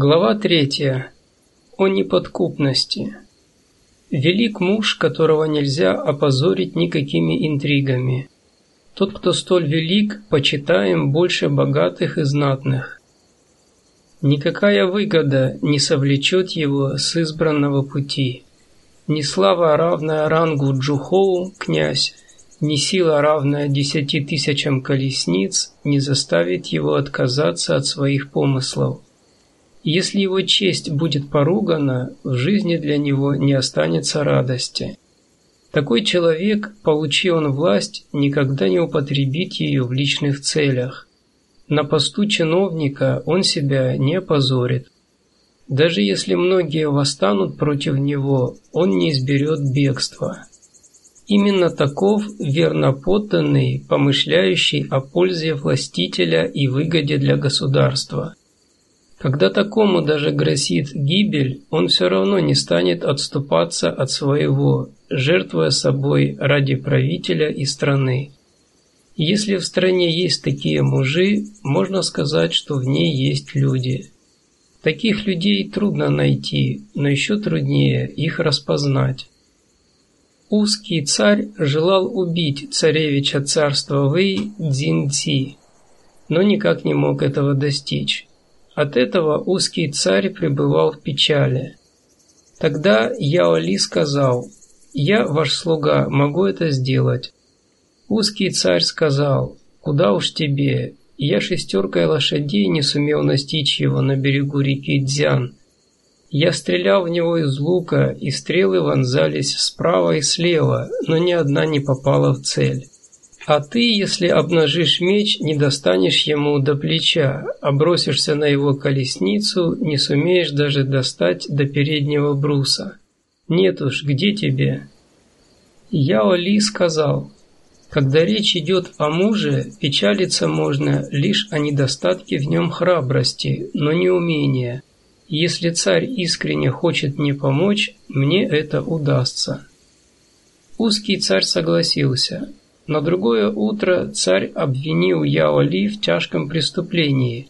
Глава третья. О неподкупности. Велик муж, которого нельзя опозорить никакими интригами. Тот, кто столь велик, почитаем больше богатых и знатных. Никакая выгода не совлечет его с избранного пути. Ни слава, равная рангу Джухоу, князь, ни сила, равная десяти тысячам колесниц, не заставит его отказаться от своих помыслов. Если его честь будет поругана, в жизни для него не останется радости. Такой человек, получи он власть, никогда не употребит ее в личных целях. На посту чиновника он себя не опозорит. Даже если многие восстанут против него, он не изберет бегства. Именно таков верноподданный, помышляющий о пользе властителя и выгоде для государства. Когда такому даже грозит гибель, он все равно не станет отступаться от своего, жертвуя собой ради правителя и страны. Если в стране есть такие мужи, можно сказать, что в ней есть люди. Таких людей трудно найти, но еще труднее их распознать. Узкий царь желал убить царевича царства Вэй Цзиньци, но никак не мог этого достичь. От этого узкий царь пребывал в печали. Тогда Яоли сказал, «Я, ваш слуга, могу это сделать». Узкий царь сказал, «Куда уж тебе, я шестеркой лошадей не сумел настичь его на берегу реки Дзян. Я стрелял в него из лука, и стрелы вонзались справа и слева, но ни одна не попала в цель. А ты, если обнажишь меч, не достанешь ему до плеча, а бросишься на его колесницу, не сумеешь даже достать до переднего бруса. Нет уж, где тебе? Яо Ли сказал, когда речь идет о муже, печалиться можно лишь о недостатке в нем храбрости, но не умения. Если царь искренне хочет мне помочь, мне это удастся. Узкий царь согласился, на другое утро царь обвинил Яо Ли в тяжком преступлении,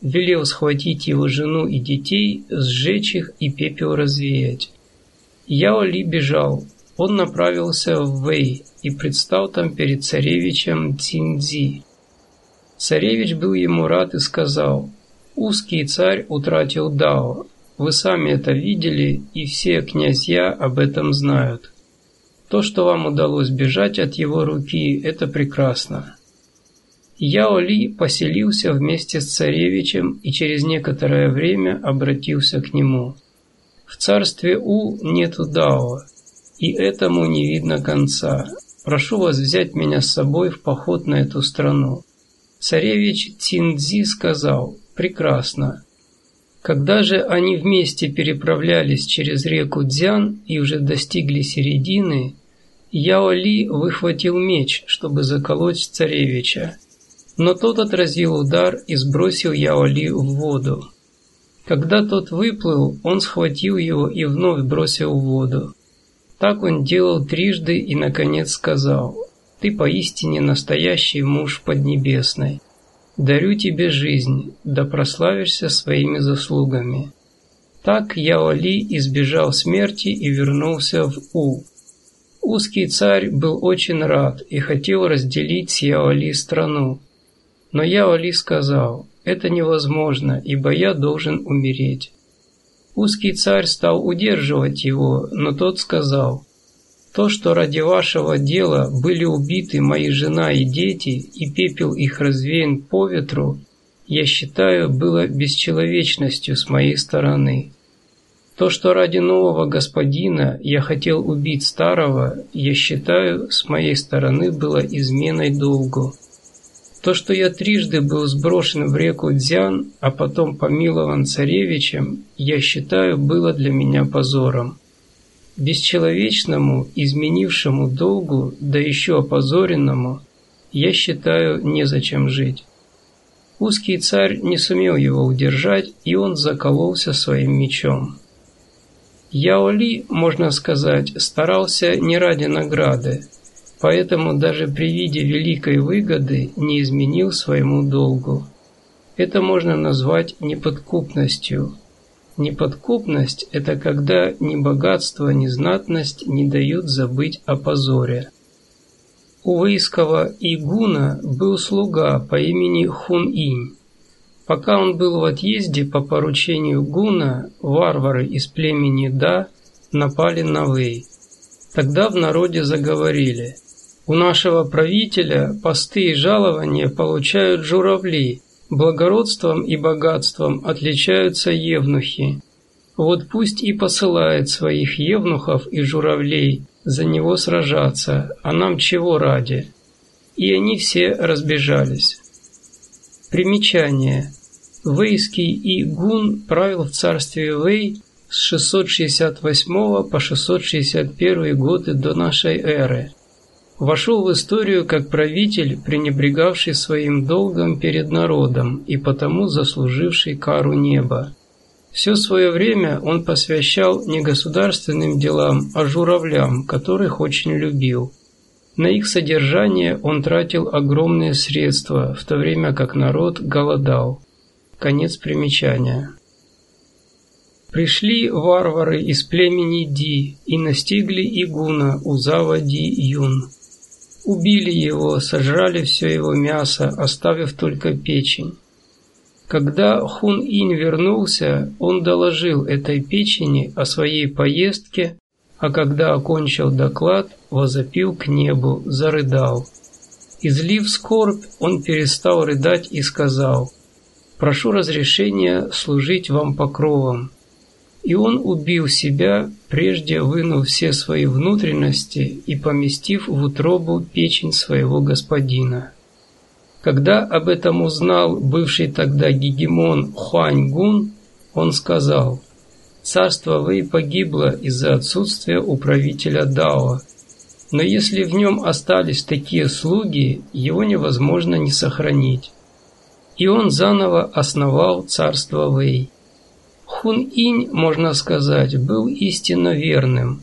велел схватить его жену и детей, сжечь их и пепел развеять. Яо Ли бежал, он направился в Вэй и предстал там перед царевичем Цинзи. Царевич был ему рад и сказал, «Узкий царь утратил Дао, вы сами это видели, и все князья об этом знают. То, что вам удалось бежать от его руки, это прекрасно. Яо Ли поселился вместе с царевичем и через некоторое время обратился к нему. В царстве У нету Дао, и этому не видно конца. Прошу вас взять меня с собой в поход на эту страну. Царевич Цинзи сказал, прекрасно. Когда же они вместе переправлялись через реку Дзян и уже достигли середины, Яо Ли выхватил меч, чтобы заколоть царевича, но тот отразил удар и сбросил Яо Ли в воду. Когда тот выплыл, он схватил его и вновь бросил в воду. Так он делал трижды и, наконец, сказал, «Ты поистине настоящий муж Поднебесной. Дарю тебе жизнь, да прославишься своими заслугами». Так Яо Ли избежал смерти и вернулся в У. Узкий царь был очень рад и хотел разделить с Яоли страну. Но Яоли сказал, это невозможно, ибо я должен умереть. Узкий царь стал удерживать его, но тот сказал, «То, что ради вашего дела были убиты мои жена и дети, и пепел их развеян по ветру, я считаю, было бесчеловечностью с моей стороны. То, что ради нового господина я хотел убить старого, я считаю, с моей стороны было изменой долгу. То, что я трижды был сброшен в реку Дзян, а потом помилован царевичем, я считаю, было для меня позором. Бесчеловечному, изменившему долгу, да еще опозоренному, я считаю, незачем жить. Узкий царь не сумел его удержать, и он закололся своим мечом. Яо Ли, можно сказать, старался не ради награды, поэтому даже при виде великой выгоды не изменил своему долгу. Это можно назвать неподкупностью, Неподкупность – это когда ни богатство, ни знатность не дают забыть о позоре. У вейского игуна был слуга по имени Хун-Инь. Пока он был в отъезде по поручению гуна, варвары из племени Да напали на Вэй. Тогда в народе заговорили. У нашего правителя посты и жалования получают журавли, благородством и богатством отличаются евнухи. Вот пусть и посылает своих евнухов и журавлей за него сражаться, а нам чего ради? И они все разбежались. Примечание. Вейский Игун правил в царстве Вэй с 668 по 661 годы до нашей эры. Вошел в историю как правитель, пренебрегавший своим долгом перед народом и потому заслуживший кару неба. Все свое время он посвящал не государственным делам, а журавлям, которых очень любил. На их содержание он тратил огромные средства, в то время как народ голодал. Конец примечания. Пришли варвары из племени Ди и настигли Игуна у зава Ди-Юн. Убили его, сожрали все его мясо, оставив только печень. Когда Хун-Инь вернулся, он доложил этой печени о своей поездке, а когда окончил доклад, возопил к небу, зарыдал. Излив скорбь, он перестал рыдать и сказал, «Прошу разрешения служить вам покровом, и он убил себя, прежде вынув все свои внутренности и поместив в утробу печень своего господина. Когда об этом узнал бывший тогда гегемон Хуаньгун, он сказал, «Царство Вэй погибло из-за отсутствия управителя Дао, но если в нем остались такие слуги, его невозможно не сохранить». И он заново основал царство Вэй. Хун-Инь, можно сказать, был истинно верным.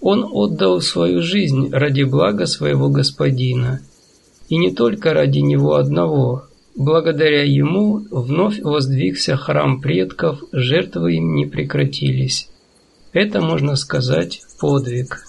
Он отдал свою жизнь ради блага своего господина. И не только ради него одного. Благодаря ему вновь воздвигся храм предков, жертвы им не прекратились. Это, можно сказать, подвиг.